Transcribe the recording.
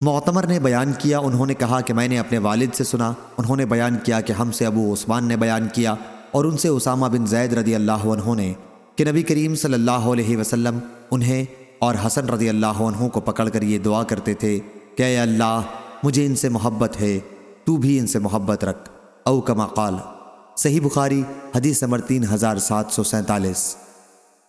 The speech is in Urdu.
معتمر نے بیان کیا، انہوں نے کہا کہ میں نے اپنے والد سے سنا، انہوں نے بیان کیا کہ ہم سے ابو عثمان نے بیان کیا اور ان سے اسامہ بن زید رضی اللہ عنہ نے کہ نبی کریم صلی اللہ علیہ وسلم انہیں اور حسن رضی اللہ عنہ کو پکڑ کر یہ دعا کرتے تھے کہ اے اللہ، مجھے ان سے محبت ہے، تو بھی ان سے محبت رکھ، او کما قال۔ صحیح بخاری، حدیث نمبر تین ہزار سات سو سینتالیس۔